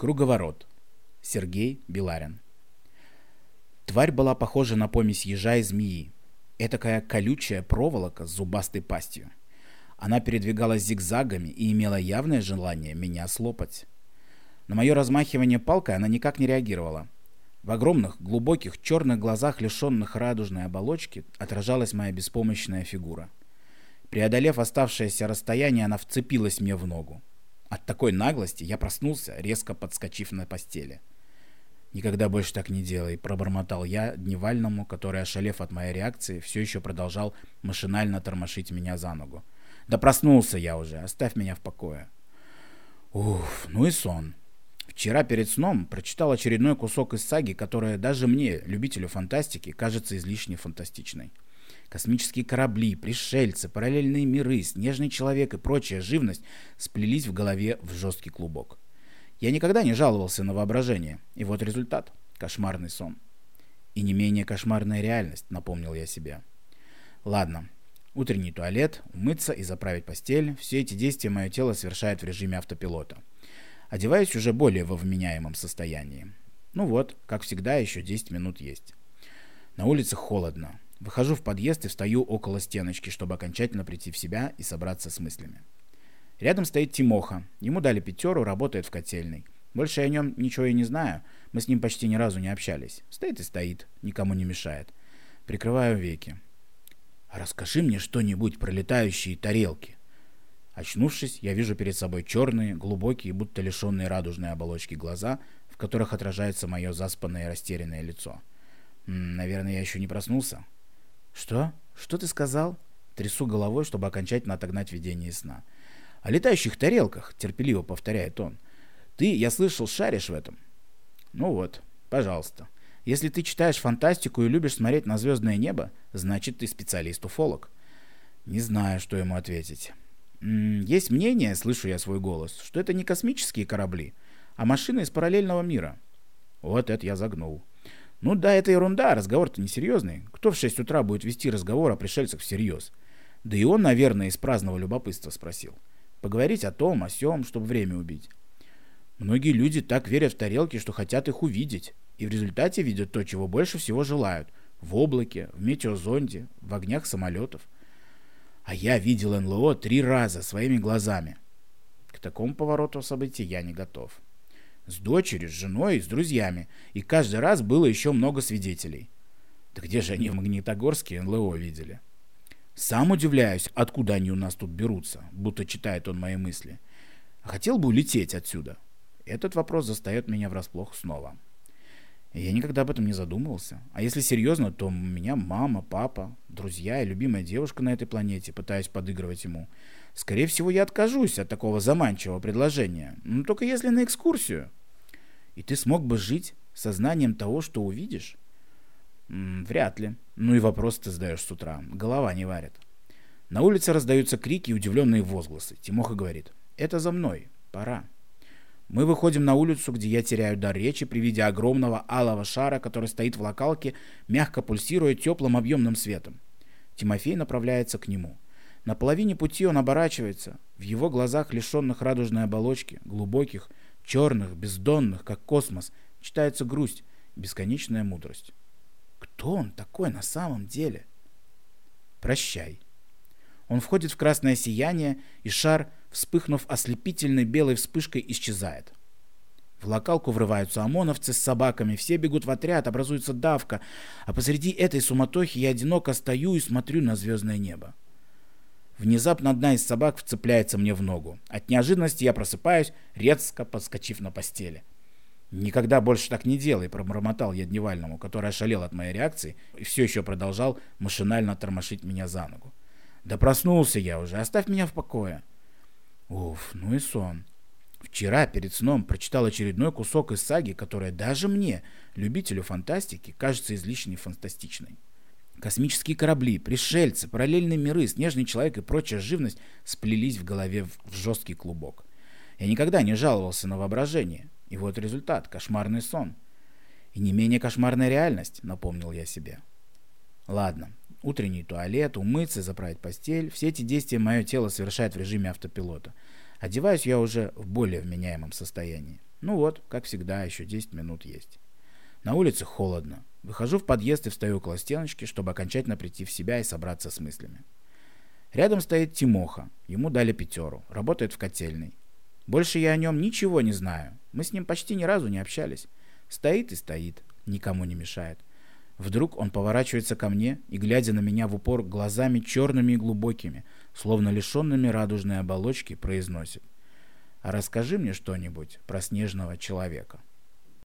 Круговорот. Сергей Беларин. Тварь была похожа на помесь ежа и змеи. Этакая колючая проволока с зубастой пастью. Она передвигалась зигзагами и имела явное желание меня слопать. На мое размахивание палкой она никак не реагировала. В огромных, глубоких, черных глазах, лишенных радужной оболочки, отражалась моя беспомощная фигура. Преодолев оставшееся расстояние, она вцепилась мне в ногу. От такой наглости я проснулся, резко подскочив на постели. «Никогда больше так не делай», — пробормотал я Дневальному, который, ошалев от моей реакции, все еще продолжал машинально тормошить меня за ногу. «Да проснулся я уже, оставь меня в покое». Уф, ну и сон. Вчера перед сном прочитал очередной кусок из саги, которая даже мне, любителю фантастики, кажется излишне фантастичной. Космические корабли, пришельцы, параллельные миры, снежный человек и прочая живность сплелись в голове в жесткий клубок. Я никогда не жаловался на воображение, и вот результат – кошмарный сон. И не менее кошмарная реальность, напомнил я себе. Ладно, утренний туалет, умыться и заправить постель – все эти действия мое тело совершает в режиме автопилота. Одеваюсь уже более во вменяемом состоянии. Ну вот, как всегда, еще 10 минут есть. На улице холодно. Выхожу в подъезд и встаю около стеночки, чтобы окончательно прийти в себя и собраться с мыслями. Рядом стоит Тимоха. Ему дали пятеру, работает в котельной. Больше о нем ничего и не знаю. Мы с ним почти ни разу не общались. Стоит и стоит, никому не мешает. Прикрываю веки. «Расскажи мне что-нибудь про летающие тарелки». Очнувшись, я вижу перед собой черные, глубокие, будто лишенные радужной оболочки глаза, в которых отражается мое заспанное и растерянное лицо. М -м, наверное, я еще не проснулся. «Что? Что ты сказал?» Трясу головой, чтобы окончательно отогнать видение сна. «О летающих тарелках», — терпеливо повторяет он. «Ты, я слышал, шаришь в этом». «Ну вот, пожалуйста. Если ты читаешь фантастику и любишь смотреть на звездное небо, значит, ты специалист-уфолог». Не знаю, что ему ответить. «М -м, есть мнение, слышу я свой голос, что это не космические корабли, а машины из параллельного мира. Вот это я загнул. Ну да, это ерунда, разговор-то несерьезный. Кто в 6 утра будет вести разговор о пришельцах всерьез? Да и он, наверное, из праздного любопытства спросил. Поговорить о том, о сём, чтобы время убить. Многие люди так верят в тарелки, что хотят их увидеть. И в результате видят то, чего больше всего желают. В облаке, в метеозонде, в огнях самолетов. А я видел НЛО три раза своими глазами. К такому повороту событий я не готов. С дочерью, с женой, с друзьями. И каждый раз было еще много свидетелей. Да где же они в Магнитогорске НЛО видели? Сам удивляюсь, откуда они у нас тут берутся, будто читает он мои мысли. Хотел бы улететь отсюда. Этот вопрос застает меня врасплох снова. Я никогда об этом не задумывался. А если серьезно, то у меня мама, папа, друзья и любимая девушка на этой планете, пытаясь подыгрывать ему. Скорее всего, я откажусь от такого заманчивого предложения. Но только если на экскурсию. И ты смог бы жить сознанием того, что увидишь? М -м, вряд ли. Ну и вопрос ты задаешь с утра. Голова не варит. На улице раздаются крики и удивленные возгласы. Тимоха говорит. Это за мной. Пора. Мы выходим на улицу, где я теряю дар речи при виде огромного алого шара, который стоит в локалке, мягко пульсируя теплым объемным светом. Тимофей направляется к нему. На половине пути он оборачивается. В его глазах, лишенных радужной оболочки, глубоких, черных, бездонных, как космос, читается грусть, бесконечная мудрость. Кто он такой на самом деле? Прощай. Он входит в красное сияние, и шар, вспыхнув ослепительной белой вспышкой, исчезает. В локалку врываются ОМОНовцы с собаками, все бегут в отряд, образуется давка, а посреди этой суматохи я одиноко стою и смотрю на звездное небо. Внезапно одна из собак вцепляется мне в ногу. От неожиданности я просыпаюсь, резко подскочив на постели. «Никогда больше так не делай», — пробормотал я Дневальному, который ошалел от моей реакции и все еще продолжал машинально тормошить меня за ногу. «Да проснулся я уже, оставь меня в покое». Уф, ну и сон. Вчера перед сном прочитал очередной кусок из саги, которая даже мне, любителю фантастики, кажется излишне фантастичной. Космические корабли, пришельцы, параллельные миры, снежный человек и прочая живность сплелись в голове в жесткий клубок. Я никогда не жаловался на воображение. И вот результат – кошмарный сон. И не менее кошмарная реальность, напомнил я себе. Ладно, утренний туалет, умыться, заправить постель – все эти действия мое тело совершает в режиме автопилота. Одеваюсь я уже в более вменяемом состоянии. Ну вот, как всегда, еще 10 минут есть. На улице холодно. Выхожу в подъезд и встаю около стеночки, чтобы окончательно прийти в себя и собраться с мыслями. Рядом стоит Тимоха. Ему дали пятеру. Работает в котельной. Больше я о нем ничего не знаю. Мы с ним почти ни разу не общались. Стоит и стоит. Никому не мешает. Вдруг он поворачивается ко мне и, глядя на меня в упор глазами черными и глубокими, словно лишенными радужной оболочки, произносит. «А расскажи мне что-нибудь про снежного человека».